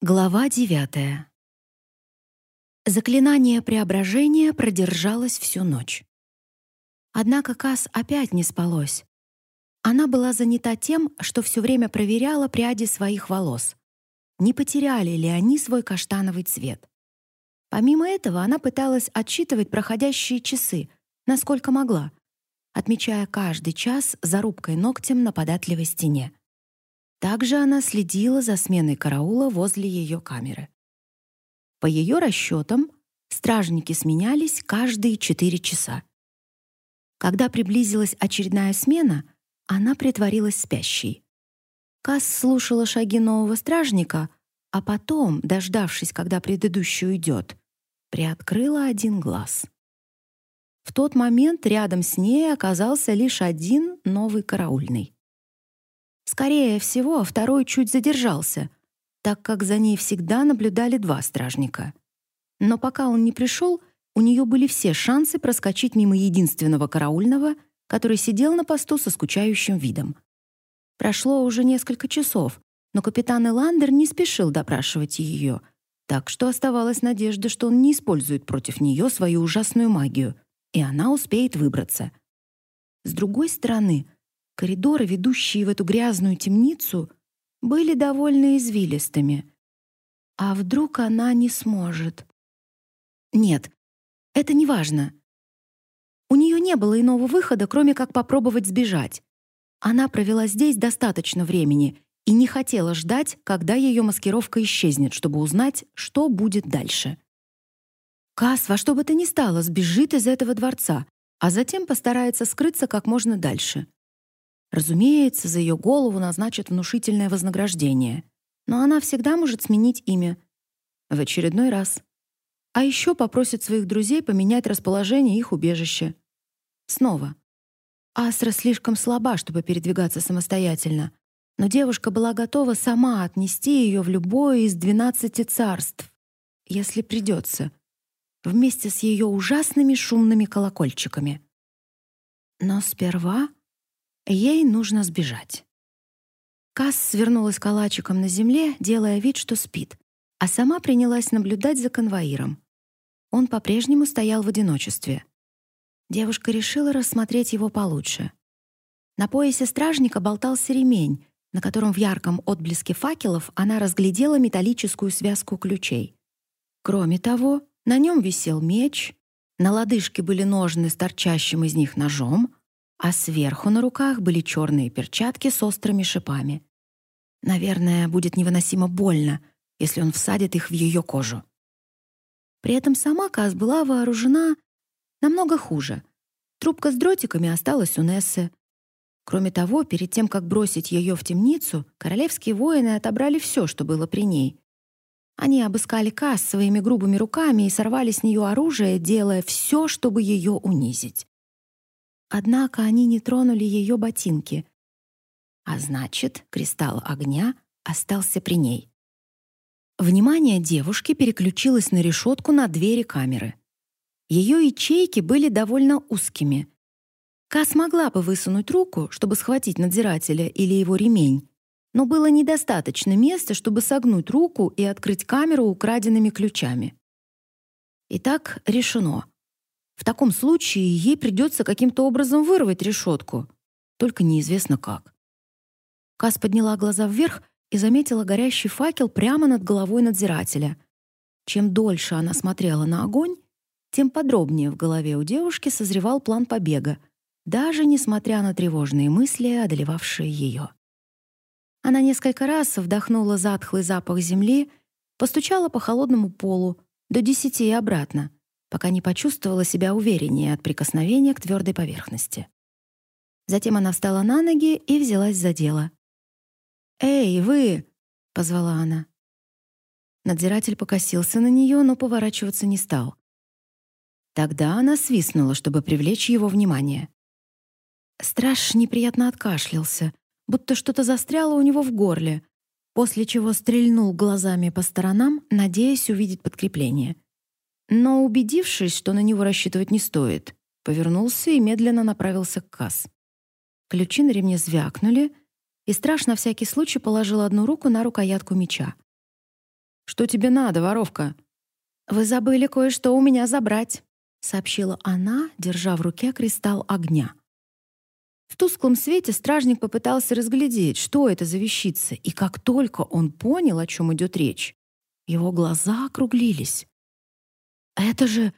Глава девятая. Заклинание преображения продержалось всю ночь. Однако Кас опять не спалось. Она была занята тем, что все время проверяла пряди своих волос. Не потеряли ли они свой каштановый цвет? Помимо этого, она пыталась отсчитывать проходящие часы, насколько могла, отмечая каждый час зарубкой ногтем на податливой стене. Также она следила за сменой караула возле ее камеры. По ее расчетам, стражники сменялись каждые четыре часа. Когда приблизилась очередная смена, она притворилась спящей. Касс слушала шаги нового стражника, а потом, дождавшись, когда предыдущий уйдет, приоткрыла один глаз. В тот момент рядом с ней оказался лишь один новый караульный. Скорее всего, второй чуть задержался, так как за ней всегда наблюдали два стражника. Но пока он не пришел, у нее были все шансы проскочить мимо единственного караульного, который сидел на посту со скучающим видом. Прошло уже несколько часов, но капитан Эландер не спешил допрашивать ее, так что оставалась надежда, что он не использует против нее свою ужасную магию, и она успеет выбраться. С другой стороны, Коридоры, ведущие в эту грязную темницу, были довольно извилистыми. А вдруг она не сможет? Нет, это не важно. У нее не было иного выхода, кроме как попробовать сбежать. Она провела здесь достаточно времени и не хотела ждать, когда ее маскировка исчезнет, чтобы узнать, что будет дальше. Кас во что бы то ни стало сбежит из этого дворца, а затем постарается скрыться как можно дальше. Разумеется, за ее голову назначат внушительное вознаграждение, но она всегда может сменить имя. В очередной раз. А еще попросит своих друзей поменять расположение их убежища. Снова. Асра слишком слаба, чтобы передвигаться самостоятельно, но девушка была готова сама отнести ее в любое из двенадцати царств, если придется, вместе с ее ужасными шумными колокольчиками. Но сперва Ей нужно сбежать. Касс свернулась калачиком на земле, делая вид, что спит, а сама принялась наблюдать за конвоиром. Он по-прежнему стоял в одиночестве. Девушка решила рассмотреть его получше. На поясе стражника болтался ремень, на котором в ярком отблеске факелов она разглядела металлическую связку ключей. Кроме того, на нем висел меч, на лодыжке были ножны с торчащим из них ножом, а сверху на руках были черные перчатки с острыми шипами. Наверное, будет невыносимо больно, если он всадит их в ее кожу. При этом сама Каз была вооружена намного хуже. Трубка с дротиками осталась у Нессы. Кроме того, перед тем, как бросить ее в темницу, королевские воины отобрали все, что было при ней. Они обыскали Каз своими грубыми руками и сорвали с нее оружие, делая все, чтобы ее унизить. Однако они не тронули ее ботинки. А значит, кристалл огня остался при ней. Внимание девушки переключилось на решетку на двери камеры. Ее ячейки были довольно узкими. Ка смогла бы высунуть руку, чтобы схватить надзирателя или его ремень, но было недостаточно места, чтобы согнуть руку и открыть камеру украденными ключами. Итак, решено. В таком случае ей придется каким-то образом вырвать решетку, только неизвестно как. Кас подняла глаза вверх и заметила горящий факел прямо над головой надзирателя. Чем дольше она смотрела на огонь, тем подробнее в голове у девушки созревал план побега, даже несмотря на тревожные мысли, одолевавшие ее. Она несколько раз вдохнула затхлый запах земли, постучала по холодному полу до десяти и обратно — пока не почувствовала себя увереннее от прикосновения к твердой поверхности. Затем она встала на ноги и взялась за дело. «Эй, вы!» — позвала она. Надзиратель покосился на нее, но поворачиваться не стал. Тогда она свистнула, чтобы привлечь его внимание. Страж неприятно откашлялся, будто что-то застряло у него в горле, после чего стрельнул глазами по сторонам, надеясь увидеть подкрепление — но, убедившись, что на него рассчитывать не стоит, повернулся и медленно направился к касс. Ключи на ремне звякнули, и страж на всякий случай положил одну руку на рукоятку меча. «Что тебе надо, воровка?» «Вы забыли кое-что у меня забрать», — сообщила она, держа в руке кристалл огня. В тусклом свете стражник попытался разглядеть, что это за вещица, и как только он понял, о чем идет речь, его глаза округлились. «Это же...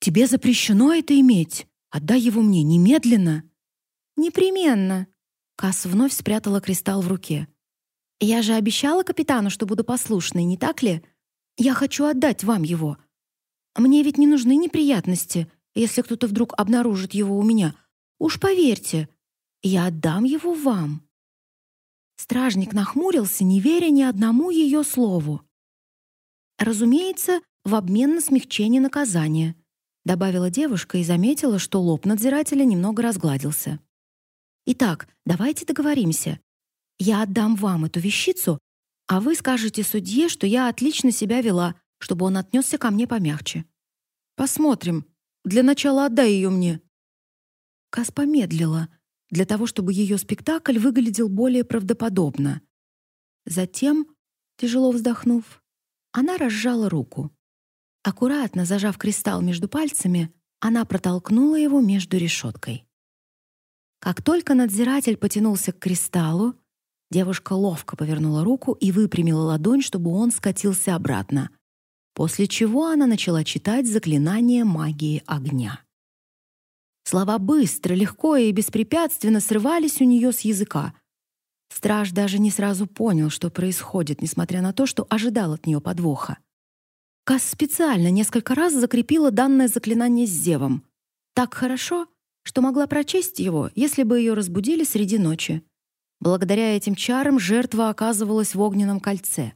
Тебе запрещено это иметь! Отдай его мне немедленно!» «Непременно!» Касс вновь спрятала кристалл в руке. «Я же обещала капитану, что буду послушной, не так ли? Я хочу отдать вам его. Мне ведь не нужны неприятности, если кто-то вдруг обнаружит его у меня. Уж поверьте, я отдам его вам». Стражник нахмурился, не веря ни одному ее слову. «Разумеется, в обмен на смягчение наказания», добавила девушка и заметила, что лоб надзирателя немного разгладился. «Итак, давайте договоримся. Я отдам вам эту вещицу, а вы скажете судье, что я отлично себя вела, чтобы он отнесся ко мне помягче». «Посмотрим. Для начала отдай ее мне». Кас помедлила, для того, чтобы ее спектакль выглядел более правдоподобно. Затем, тяжело вздохнув, она разжала руку. Аккуратно зажав кристалл между пальцами, она протолкнула его между решеткой. Как только надзиратель потянулся к кристаллу, девушка ловко повернула руку и выпрямила ладонь, чтобы он скатился обратно, после чего она начала читать заклинание магии огня. Слова быстро, легко и беспрепятственно срывались у нее с языка. Страж даже не сразу понял, что происходит, несмотря на то, что ожидал от нее подвоха. Кас специально несколько раз закрепила данное заклинание с зевом. Так хорошо, что могла прочесть его, если бы ее разбудили среди ночи. Благодаря этим чарам жертва оказывалась в огненном кольце.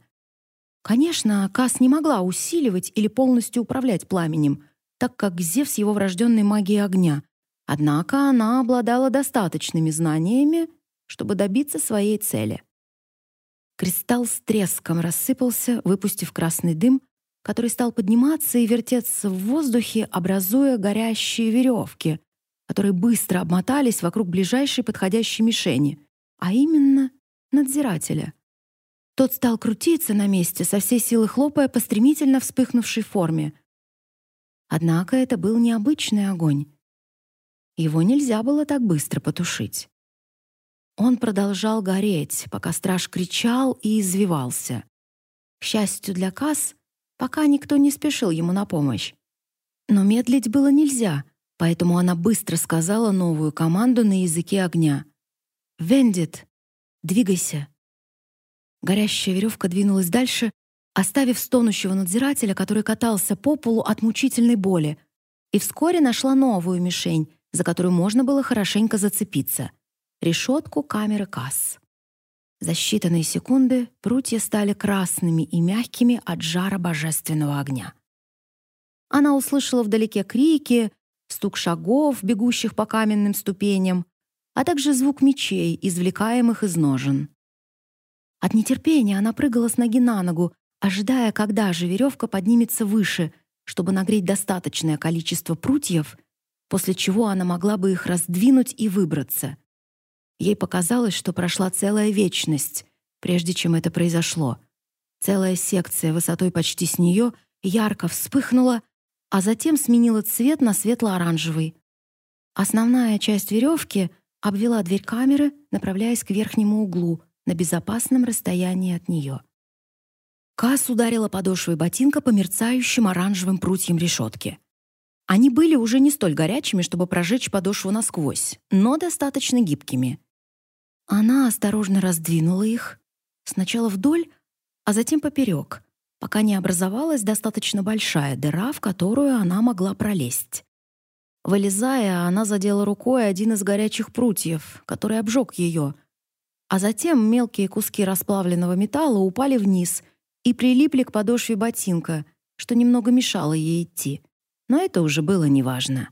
Конечно, Кас не могла усиливать или полностью управлять пламенем, так как Зевс его врожденной магией огня, Однако она обладала достаточными знаниями, чтобы добиться своей цели. Кристалл с треском рассыпался, выпустив красный дым, который стал подниматься и вертеться в воздухе, образуя горящие веревки, которые быстро обмотались вокруг ближайшей подходящей мишени, а именно надзирателя. Тот стал крутиться на месте, со всей силы хлопая по стремительно вспыхнувшей форме. Однако это был необычный огонь. Его нельзя было так быстро потушить. Он продолжал гореть, пока страж кричал и извивался. К счастью для Касс, пока никто не спешил ему на помощь. Но медлить было нельзя, поэтому она быстро сказала новую команду на языке огня. «Вендит! Двигайся!» Горящая веревка двинулась дальше, оставив стонущего надзирателя, который катался по полу от мучительной боли, и вскоре нашла новую мишень, за которую можно было хорошенько зацепиться — решетку камеры касс. За считанные секунды прутья стали красными и мягкими от жара божественного огня. Она услышала вдалеке крики, стук шагов, бегущих по каменным ступеням, а также звук мечей, извлекаемых из ножен. От нетерпения она прыгала с ноги на ногу, ожидая, когда же веревка поднимется выше, чтобы нагреть достаточное количество прутьев после чего она могла бы их раздвинуть и выбраться. Ей показалось, что прошла целая вечность, прежде чем это произошло. Целая секция высотой почти с нее ярко вспыхнула, а затем сменила цвет на светло-оранжевый. Основная часть веревки обвела дверь камеры, направляясь к верхнему углу, на безопасном расстоянии от нее. Касс ударила подошвой ботинка по мерцающим оранжевым прутьям решетки. Они были уже не столь горячими, чтобы прожечь подошву насквозь, но достаточно гибкими. Она осторожно раздвинула их, сначала вдоль, а затем поперек, пока не образовалась достаточно большая дыра, в которую она могла пролезть. Вылезая, она задела рукой один из горячих прутьев, который обжег ее, а затем мелкие куски расплавленного металла упали вниз и прилипли к подошве ботинка, что немного мешало ей идти но это уже было неважно.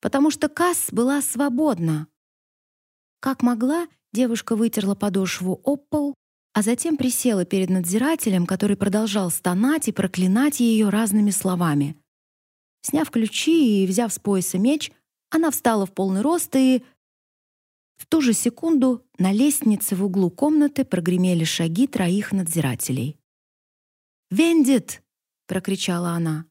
Потому что Касс была свободна. Как могла, девушка вытерла подошву об пол, а затем присела перед надзирателем, который продолжал стонать и проклинать ее разными словами. Сняв ключи и взяв с пояса меч, она встала в полный рост и... В ту же секунду на лестнице в углу комнаты прогремели шаги троих надзирателей. «Вендит!» — прокричала она.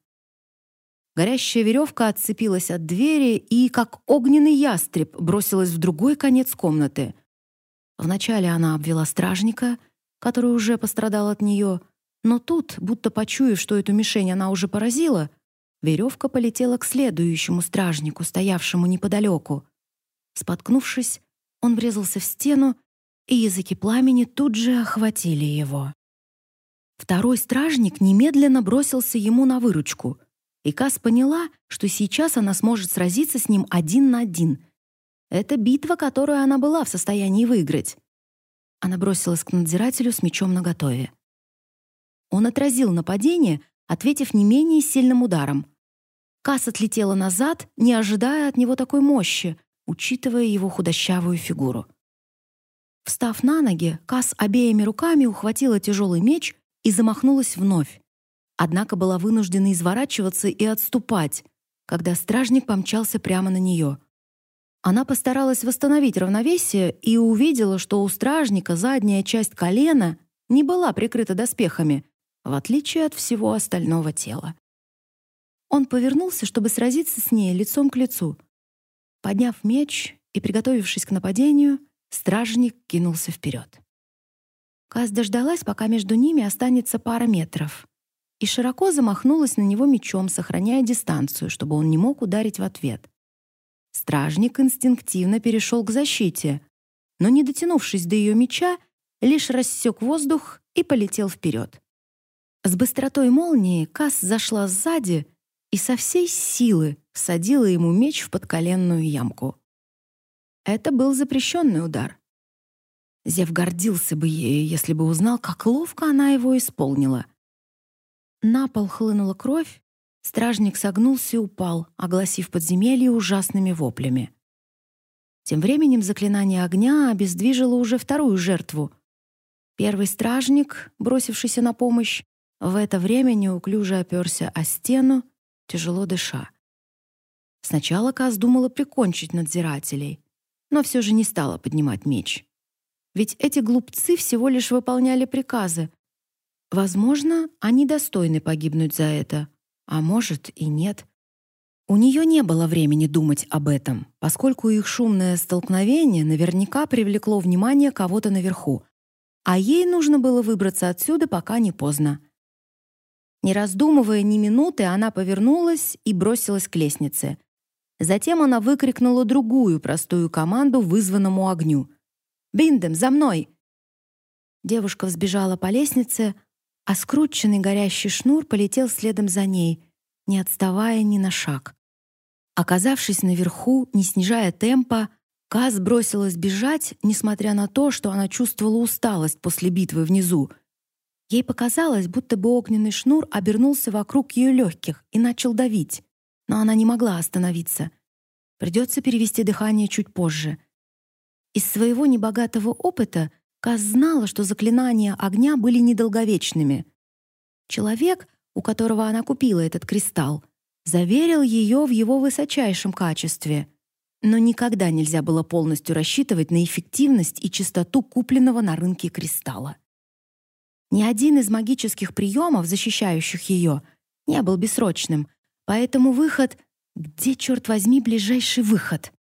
Горящая веревка отцепилась от двери и, как огненный ястреб, бросилась в другой конец комнаты. Вначале она обвела стражника, который уже пострадал от нее, но тут, будто почуяв, что эту мишень она уже поразила, веревка полетела к следующему стражнику, стоявшему неподалеку. Споткнувшись, он врезался в стену, и языки пламени тут же охватили его. Второй стражник немедленно бросился ему на выручку — и Кас поняла, что сейчас она сможет сразиться с ним один на один. Это битва, которую она была в состоянии выиграть. Она бросилась к надзирателю с мечом наготове. Он отразил нападение, ответив не менее сильным ударом. Кас отлетела назад, не ожидая от него такой мощи, учитывая его худощавую фигуру. Встав на ноги, Кас обеими руками ухватила тяжелый меч и замахнулась вновь однако была вынуждена изворачиваться и отступать, когда стражник помчался прямо на нее. Она постаралась восстановить равновесие и увидела, что у стражника задняя часть колена не была прикрыта доспехами, в отличие от всего остального тела. Он повернулся, чтобы сразиться с ней лицом к лицу. Подняв меч и приготовившись к нападению, стражник кинулся вперед. Каз дождалась, пока между ними останется пара метров и широко замахнулась на него мечом, сохраняя дистанцию, чтобы он не мог ударить в ответ. Стражник инстинктивно перешел к защите, но, не дотянувшись до ее меча, лишь рассек воздух и полетел вперед. С быстротой молнии Кас зашла сзади и со всей силы всадила ему меч в подколенную ямку. Это был запрещенный удар. Зев гордился бы ею, если бы узнал, как ловко она его исполнила — на пол хлынула кровь, стражник согнулся и упал, огласив подземелье ужасными воплями. Тем временем заклинание огня обездвижило уже вторую жертву. Первый стражник, бросившийся на помощь, в это время неуклюже оперся о стену, тяжело дыша. Сначала Каз думала прикончить надзирателей, но все же не стала поднимать меч. Ведь эти глупцы всего лишь выполняли приказы, Возможно, они достойны погибнуть за это, а может и нет. У нее не было времени думать об этом, поскольку их шумное столкновение наверняка привлекло внимание кого-то наверху, а ей нужно было выбраться отсюда, пока не поздно. Не раздумывая ни минуты, она повернулась и бросилась к лестнице. Затем она выкрикнула другую простую команду вызванному огню. «Биндем, за мной!» Девушка взбежала по лестнице, а скрученный горящий шнур полетел следом за ней, не отставая ни на шаг. Оказавшись наверху, не снижая темпа, Каз бросилась бежать, несмотря на то, что она чувствовала усталость после битвы внизу. Ей показалось, будто бы огненный шнур обернулся вокруг ее легких и начал давить, но она не могла остановиться. Придется перевести дыхание чуть позже. Из своего небогатого опыта Каз знала, что заклинания огня были недолговечными. Человек, у которого она купила этот кристалл, заверил ее в его высочайшем качестве. Но никогда нельзя было полностью рассчитывать на эффективность и чистоту купленного на рынке кристалла. Ни один из магических приемов, защищающих ее, не был бессрочным, поэтому выход — где, черт возьми, ближайший выход?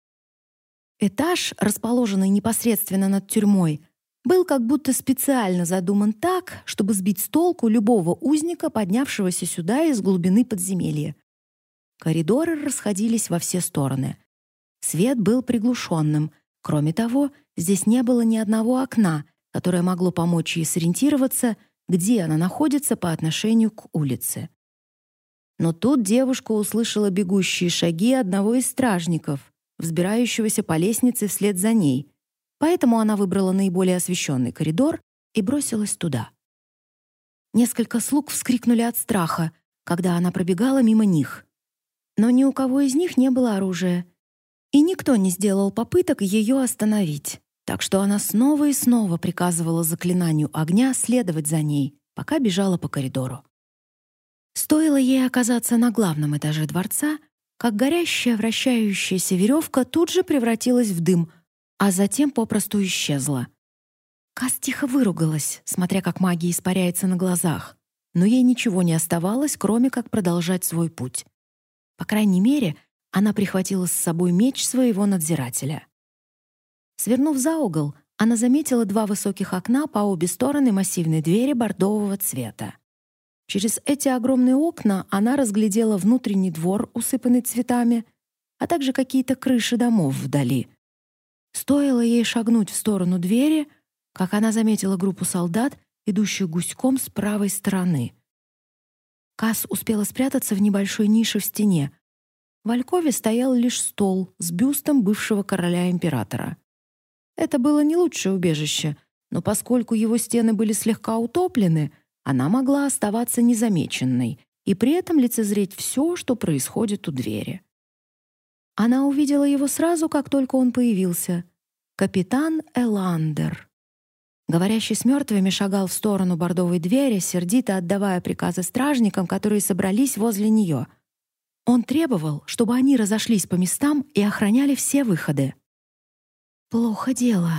Этаж, расположенный непосредственно над тюрьмой, был как будто специально задуман так, чтобы сбить с толку любого узника, поднявшегося сюда из глубины подземелья. Коридоры расходились во все стороны. Свет был приглушенным. Кроме того, здесь не было ни одного окна, которое могло помочь ей сориентироваться, где она находится по отношению к улице. Но тут девушка услышала бегущие шаги одного из стражников, взбирающегося по лестнице вслед за ней — Поэтому она выбрала наиболее освещенный коридор и бросилась туда. Несколько слуг вскрикнули от страха, когда она пробегала мимо них. Но ни у кого из них не было оружия, и никто не сделал попыток ее остановить. Так что она снова и снова приказывала заклинанию огня следовать за ней, пока бежала по коридору. Стоило ей оказаться на главном этаже дворца, как горящая вращающаяся веревка тут же превратилась в дым, а затем попросту исчезла. Кас тихо выругалась, смотря как магия испаряется на глазах. но ей ничего не оставалось, кроме как продолжать свой путь. По крайней мере, она прихватила с собой меч своего надзирателя. Свернув за угол, она заметила два высоких окна по обе стороны массивной двери бордового цвета. Через эти огромные окна она разглядела внутренний двор, усыпанный цветами, а также какие-то крыши домов вдали. Стоило ей шагнуть в сторону двери, как она заметила группу солдат, идущих гуськом с правой стороны. Касс успела спрятаться в небольшой нише в стене. В Алькове стоял лишь стол с бюстом бывшего короля-императора. Это было не лучшее убежище, но поскольку его стены были слегка утоплены, она могла оставаться незамеченной и при этом лицезреть все, что происходит у двери. Она увидела его сразу, как только он появился. Капитан Эландер. Говорящий с мертвыми шагал в сторону бордовой двери, сердито отдавая приказы стражникам, которые собрались возле нее. Он требовал, чтобы они разошлись по местам и охраняли все выходы. «Плохо дело»,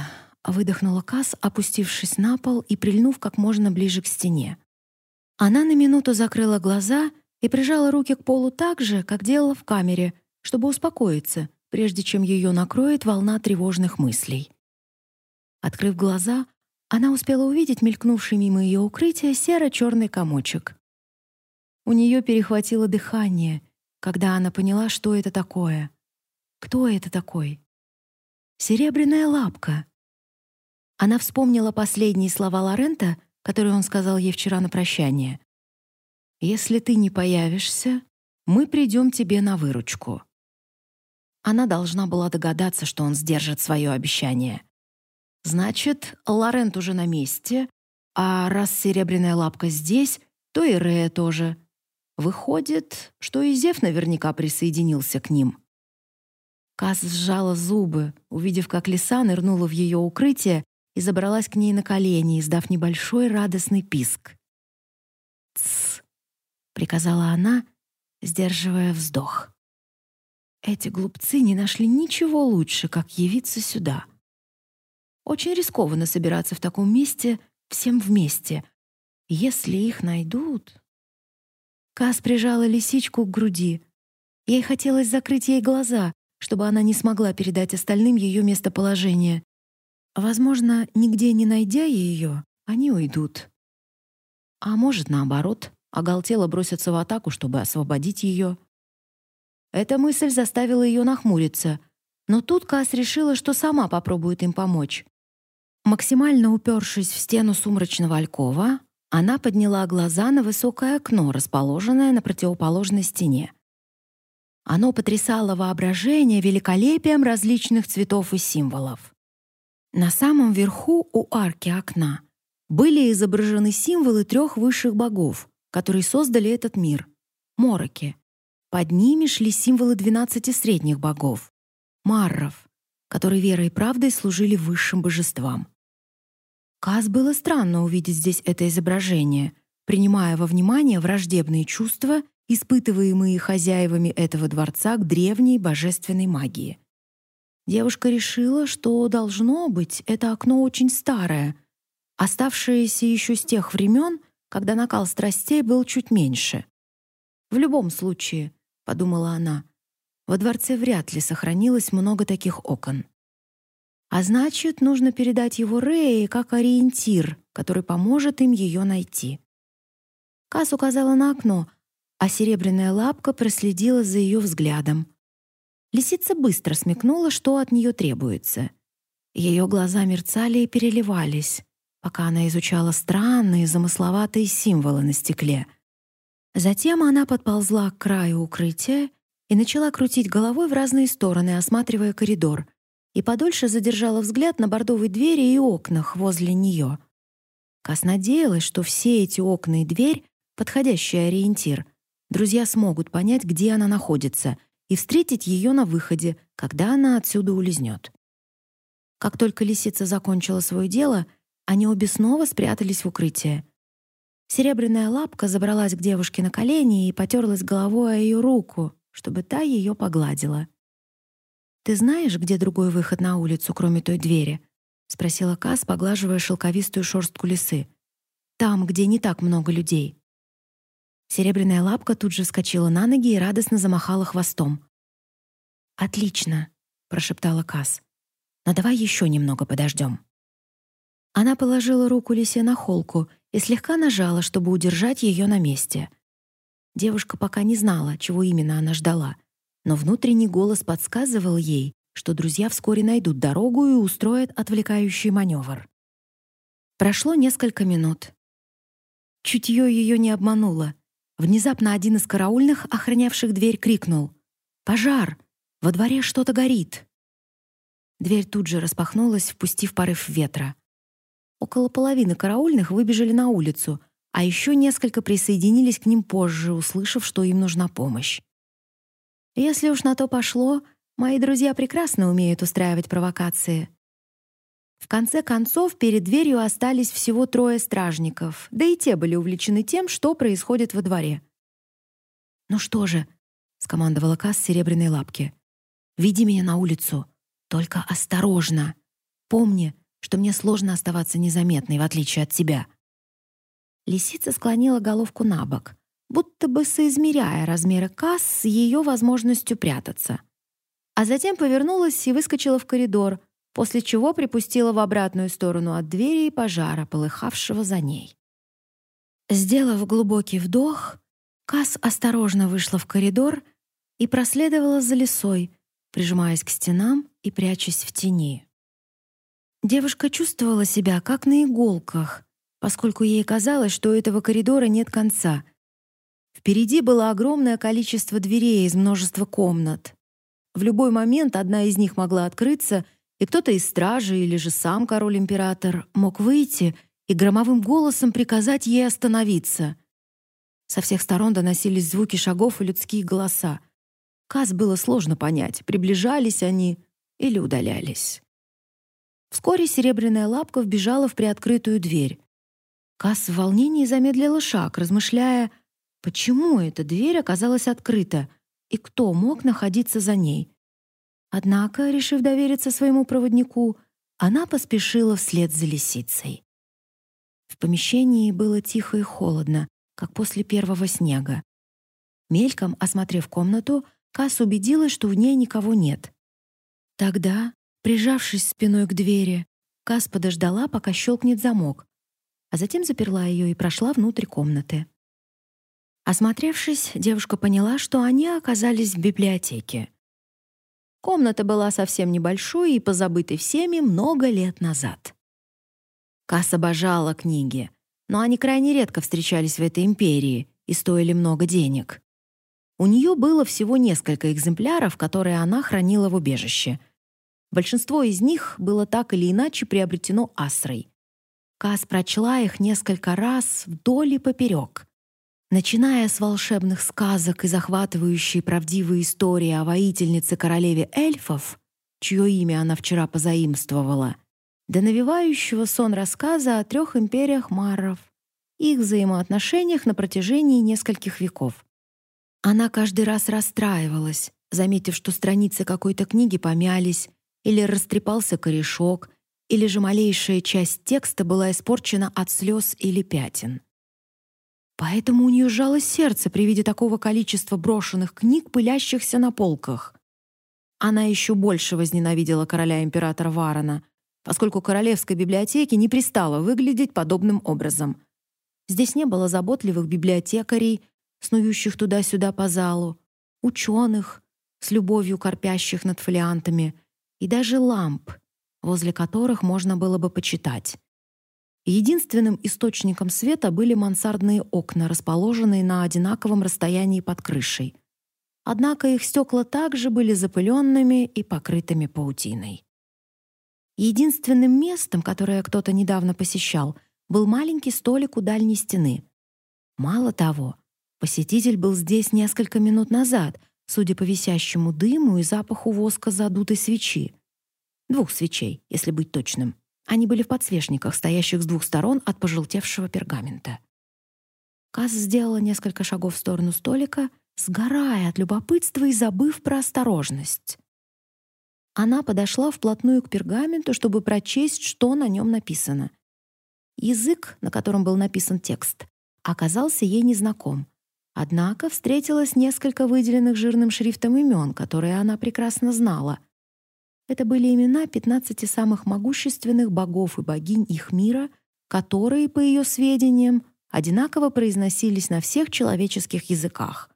выдохнула Кас, опустившись на пол и прильнув как можно ближе к стене. Она на минуту закрыла глаза и прижала руки к полу так же, как делала в камере, чтобы успокоиться, прежде чем ее накроет волна тревожных мыслей. Открыв глаза, она успела увидеть мелькнувший мимо ее укрытия серо-черный комочек. У нее перехватило дыхание, когда она поняла, что это такое. Кто это такой? Серебряная лапка. Она вспомнила последние слова Лорента, которые он сказал ей вчера на прощание. «Если ты не появишься, мы придем тебе на выручку». Она должна была догадаться, что он сдержит свое обещание. Значит, Лорент уже на месте, а раз серебряная лапка здесь, то и Рея тоже. Выходит, что и Зев наверняка присоединился к ним. Каз сжала зубы, увидев, как лиса нырнула в ее укрытие и забралась к ней на колени, издав небольшой радостный писк. «Тсс!» — приказала она, сдерживая вздох. Эти глупцы не нашли ничего лучше, как явиться сюда. Очень рискованно собираться в таком месте всем вместе. Если их найдут... Кас прижала лисичку к груди. Ей хотелось закрыть ей глаза, чтобы она не смогла передать остальным ее местоположение. Возможно, нигде не найдя ее, они уйдут. А может, наоборот, оголтело бросятся в атаку, чтобы освободить ее. Эта мысль заставила ее нахмуриться, но тут Кас решила, что сама попробует им помочь. Максимально упершись в стену сумрачного алькова, она подняла глаза на высокое окно, расположенное на противоположной стене. Оно потрясало воображение великолепием различных цветов и символов. На самом верху у арки окна были изображены символы трех высших богов, которые создали этот мир — Мороки. Под ними шли символы двенадцати средних богов — Марров, которые верой и правдой служили высшим божествам. Каз было странно увидеть здесь это изображение, принимая во внимание враждебные чувства, испытываемые хозяевами этого дворца к древней божественной магии. Девушка решила, что должно быть это окно очень старое, оставшееся еще с тех времен, когда накал страстей был чуть меньше. В любом случае, подумала она, во дворце вряд ли сохранилось много таких окон. А значит, нужно передать его Рее как ориентир, который поможет им ее найти. Кас указала на окно, а серебряная лапка проследила за ее взглядом. Лисица быстро смекнула, что от нее требуется. Ее глаза мерцали и переливались, пока она изучала странные замысловатые символы на стекле. Затем она подползла к краю укрытия и начала крутить головой в разные стороны, осматривая коридор, и подольше задержала взгляд на бордовой двери и окнах возле нее. Кас надеялась, что все эти окна и дверь — подходящий ориентир. Друзья смогут понять, где она находится — и встретить ее на выходе, когда она отсюда улизнет. Как только лисица закончила свое дело, они обе снова спрятались в укрытие. Серебряная лапка забралась к девушке на колени и потерлась головой о ее руку, чтобы та ее погладила. «Ты знаешь, где другой выход на улицу, кроме той двери?» — спросила Кас, поглаживая шелковистую шерстку лисы. «Там, где не так много людей». Серебряная лапка тут же вскочила на ноги и радостно замахала хвостом. «Отлично», — прошептала Кас. «Но давай еще немного подождем». Она положила руку лисе на холку и слегка нажала, чтобы удержать ее на месте. Девушка пока не знала, чего именно она ждала, но внутренний голос подсказывал ей, что друзья вскоре найдут дорогу и устроят отвлекающий маневр. Прошло несколько минут. Чутье ее не обмануло. Внезапно один из караульных, охранявших дверь, крикнул «Пожар! Во дворе что-то горит!» Дверь тут же распахнулась, впустив порыв ветра. Около половины караульных выбежали на улицу, а еще несколько присоединились к ним позже, услышав, что им нужна помощь. Если уж на то пошло, мои друзья прекрасно умеют устраивать провокации. В конце концов, перед дверью остались всего трое стражников, да и те были увлечены тем, что происходит во дворе. «Ну что же», — скомандовала Касс серебряной лапки, «веди меня на улицу, только осторожно. Помни, что мне сложно оставаться незаметной, в отличие от тебя». Лисица склонила головку на бок, будто бы соизмеряя размеры Касс с ее возможностью прятаться. А затем повернулась и выскочила в коридор — после чего припустила в обратную сторону от двери и пожара, полыхавшего за ней. Сделав глубокий вдох, Кас осторожно вышла в коридор и проследовала за лесой, прижимаясь к стенам и прячась в тени. Девушка чувствовала себя как на иголках, поскольку ей казалось, что у этого коридора нет конца. Впереди было огромное количество дверей из множества комнат. В любой момент одна из них могла открыться — и кто-то из стражи или же сам король-император мог выйти и громовым голосом приказать ей остановиться. Со всех сторон доносились звуки шагов и людские голоса. Каз было сложно понять, приближались они или удалялись. Вскоре серебряная лапка вбежала в приоткрытую дверь. Каз в волнении замедлила шаг, размышляя, почему эта дверь оказалась открыта и кто мог находиться за ней. Однако, решив довериться своему проводнику, она поспешила вслед за лисицей. В помещении было тихо и холодно, как после первого снега. Мельком осмотрев комнату, Касс убедилась, что в ней никого нет. Тогда, прижавшись спиной к двери, Касс подождала, пока щелкнет замок, а затем заперла ее и прошла внутрь комнаты. Осмотревшись, девушка поняла, что они оказались в библиотеке. Комната была совсем небольшой и позабытой всеми много лет назад. Касс обожала книги, но они крайне редко встречались в этой империи и стоили много денег. У нее было всего несколько экземпляров, которые она хранила в убежище. Большинство из них было так или иначе приобретено Асрой. Кас прочла их несколько раз вдоль и поперек. Начиная с волшебных сказок и захватывающей правдивые истории о воительнице-королеве эльфов, чье имя она вчера позаимствовала, до навевающего сон рассказа о трех империях марров, их взаимоотношениях на протяжении нескольких веков. Она каждый раз расстраивалась, заметив, что страницы какой-то книги помялись, или растрепался корешок, или же малейшая часть текста была испорчена от слез или пятен. Поэтому у нее сжалось сердце при виде такого количества брошенных книг, пылящихся на полках. Она еще больше возненавидела короля-императора Варона, поскольку королевской библиотеке не пристало выглядеть подобным образом. Здесь не было заботливых библиотекарей, снующих туда-сюда по залу, ученых, с любовью корпящих над фолиантами, и даже ламп, возле которых можно было бы почитать. Единственным источником света были мансардные окна, расположенные на одинаковом расстоянии под крышей. Однако их стекла также были запыленными и покрытыми паутиной. Единственным местом, которое кто-то недавно посещал, был маленький столик у дальней стены. Мало того, посетитель был здесь несколько минут назад, судя по висящему дыму и запаху воска задутой свечи. Двух свечей, если быть точным. Они были в подсвечниках, стоящих с двух сторон от пожелтевшего пергамента. Каз сделала несколько шагов в сторону столика, сгорая от любопытства и забыв про осторожность. Она подошла вплотную к пергаменту, чтобы прочесть, что на нем написано. Язык, на котором был написан текст, оказался ей незнаком. Однако встретилось несколько выделенных жирным шрифтом имен, которые она прекрасно знала. Это были имена 15 самых могущественных богов и богинь их мира, которые, по ее сведениям, одинаково произносились на всех человеческих языках.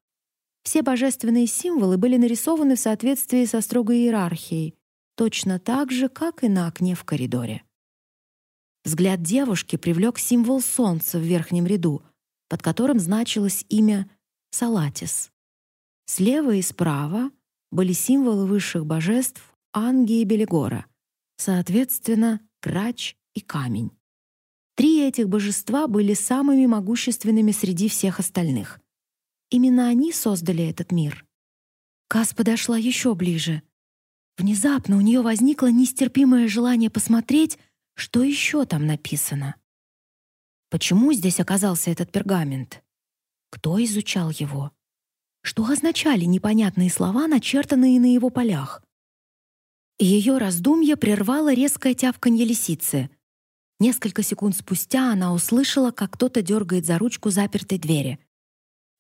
Все божественные символы были нарисованы в соответствии со строгой иерархией, точно так же, как и на окне в коридоре. Взгляд девушки привлек символ солнца в верхнем ряду, под которым значилось имя Салатис. Слева и справа были символы высших божеств Анги и Белигора, соответственно, Грач и Камень. Три этих божества были самыми могущественными среди всех остальных. Именно они создали этот мир. Кас подошла еще ближе. Внезапно у нее возникло нестерпимое желание посмотреть, что еще там написано. Почему здесь оказался этот пергамент? Кто изучал его? Что означали непонятные слова, начертанные на его полях? Ее раздумье прервало резкое тявканье лисицы. Несколько секунд спустя она услышала, как кто-то дергает за ручку запертой двери.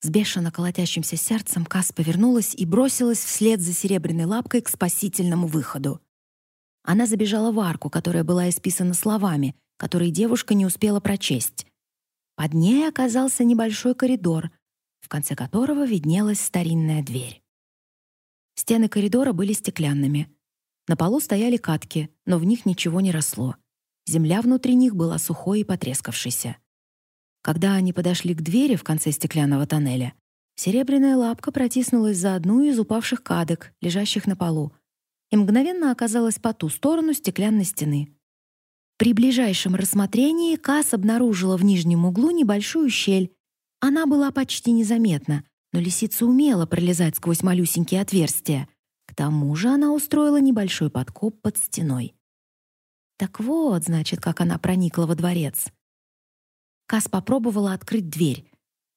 С бешено колотящимся сердцем Кас повернулась и бросилась вслед за серебряной лапкой к спасительному выходу. Она забежала в арку, которая была исписана словами, которые девушка не успела прочесть. Под ней оказался небольшой коридор, в конце которого виднелась старинная дверь. Стены коридора были стеклянными. На полу стояли катки, но в них ничего не росло. Земля внутри них была сухой и потрескавшейся. Когда они подошли к двери в конце стеклянного тоннеля, серебряная лапка протиснулась за одну из упавших кадок, лежащих на полу, и мгновенно оказалась по ту сторону стеклянной стены. При ближайшем рассмотрении Кас обнаружила в нижнем углу небольшую щель. Она была почти незаметна, но лисица умела пролезать сквозь малюсенькие отверстия. К тому же она устроила небольшой подкоп под стеной. Так вот, значит, как она проникла во дворец. Кас попробовала открыть дверь.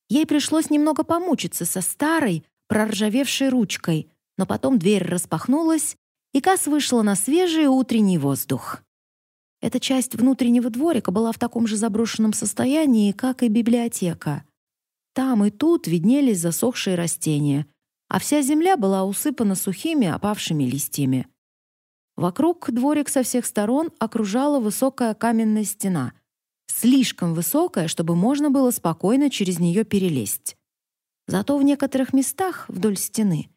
Ей пришлось немного помучиться со старой, проржавевшей ручкой, но потом дверь распахнулась, и Кас вышла на свежий утренний воздух. Эта часть внутреннего дворика была в таком же заброшенном состоянии, как и библиотека. Там и тут виднелись засохшие растения, а вся земля была усыпана сухими опавшими листьями. Вокруг дворик со всех сторон окружала высокая каменная стена — слишком высокая, чтобы можно было спокойно через нее перелезть. Зато в некоторых местах вдоль стены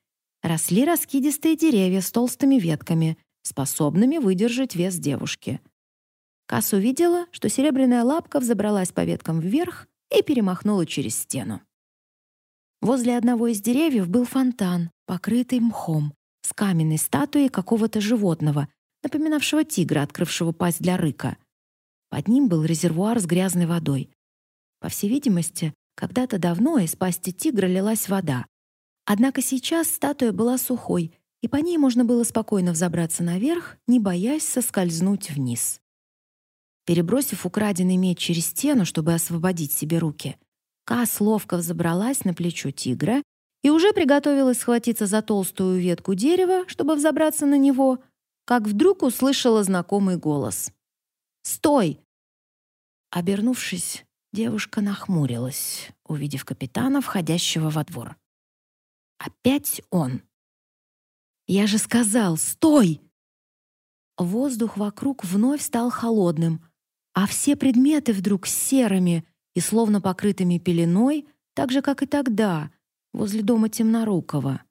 росли раскидистые деревья с толстыми ветками, способными выдержать вес девушки. Кас увидела, что серебряная лапка взобралась по веткам вверх и перемахнула через стену. Возле одного из деревьев был фонтан, покрытый мхом, с каменной статуей какого-то животного, напоминавшего тигра, открывшего пасть для рыка — под ним был резервуар с грязной водой. По всей видимости, когда-то давно из пасти тигра лилась вода. Однако сейчас статуя была сухой, и по ней можно было спокойно взобраться наверх, не боясь соскользнуть вниз. Перебросив украденный меч через стену, чтобы освободить себе руки, Кас ловко взобралась на плечо тигра и уже приготовилась схватиться за толстую ветку дерева, чтобы взобраться на него, как вдруг услышала знакомый голос. Стой!» Обернувшись, девушка нахмурилась, увидев капитана, входящего во двор. «Опять он!» «Я же сказал, стой!» Воздух вокруг вновь стал холодным, а все предметы вдруг серыми и словно покрытыми пеленой, так же, как и тогда, возле дома Темнорукова.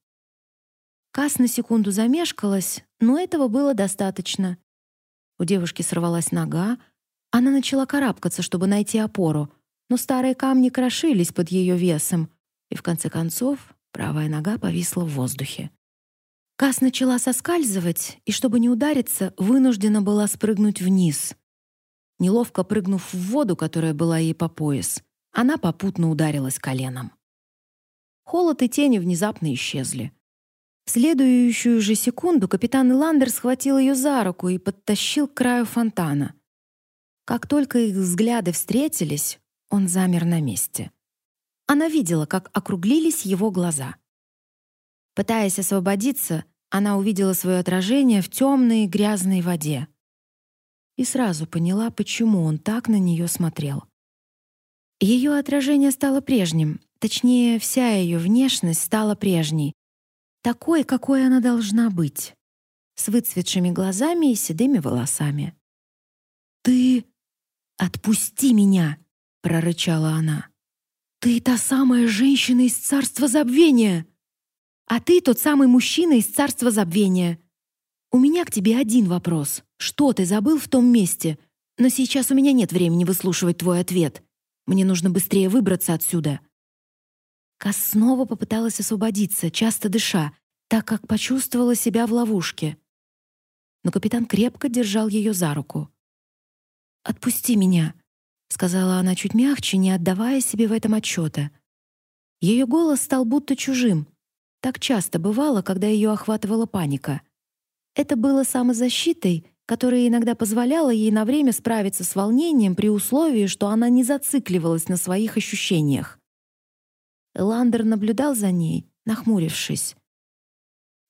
Кас на секунду замешкалась, но этого было достаточно. У девушки сорвалась нога, она начала карабкаться, чтобы найти опору, но старые камни крошились под ее весом, и в конце концов правая нога повисла в воздухе. Кас начала соскальзывать, и чтобы не удариться, вынуждена была спрыгнуть вниз. Неловко прыгнув в воду, которая была ей по пояс, она попутно ударилась коленом. Холод и тени внезапно исчезли. В следующую же секунду капитан Ландер схватил ее за руку и подтащил к краю фонтана. Как только их взгляды встретились, он замер на месте. Она видела, как округлились его глаза. Пытаясь освободиться, она увидела свое отражение в темной грязной воде. И сразу поняла, почему он так на нее смотрел. Ее отражение стало прежним, Точнее, вся ее внешность стала прежней, такой, какой она должна быть, с выцветшими глазами и седыми волосами. «Ты... отпусти меня!» — прорычала она. «Ты та самая женщина из царства забвения!» «А ты тот самый мужчина из царства забвения!» «У меня к тебе один вопрос. Что ты забыл в том месте? Но сейчас у меня нет времени выслушивать твой ответ. Мне нужно быстрее выбраться отсюда». Кас снова попыталась освободиться, часто дыша, так как почувствовала себя в ловушке. Но капитан крепко держал ее за руку. «Отпусти меня», — сказала она чуть мягче, не отдавая себе в этом отчета. Ее голос стал будто чужим. Так часто бывало, когда ее охватывала паника. Это было самозащитой, которая иногда позволяла ей на время справиться с волнением при условии, что она не зацикливалась на своих ощущениях. Ландер наблюдал за ней, нахмурившись.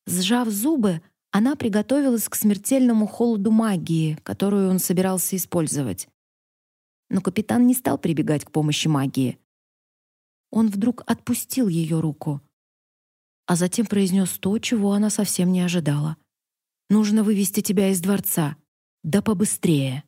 Сжав зубы, она приготовилась к смертельному холоду магии, которую он собирался использовать. Но капитан не стал прибегать к помощи магии. Он вдруг отпустил ее руку, а затем произнес то, чего она совсем не ожидала. «Нужно вывести тебя из дворца. Да побыстрее».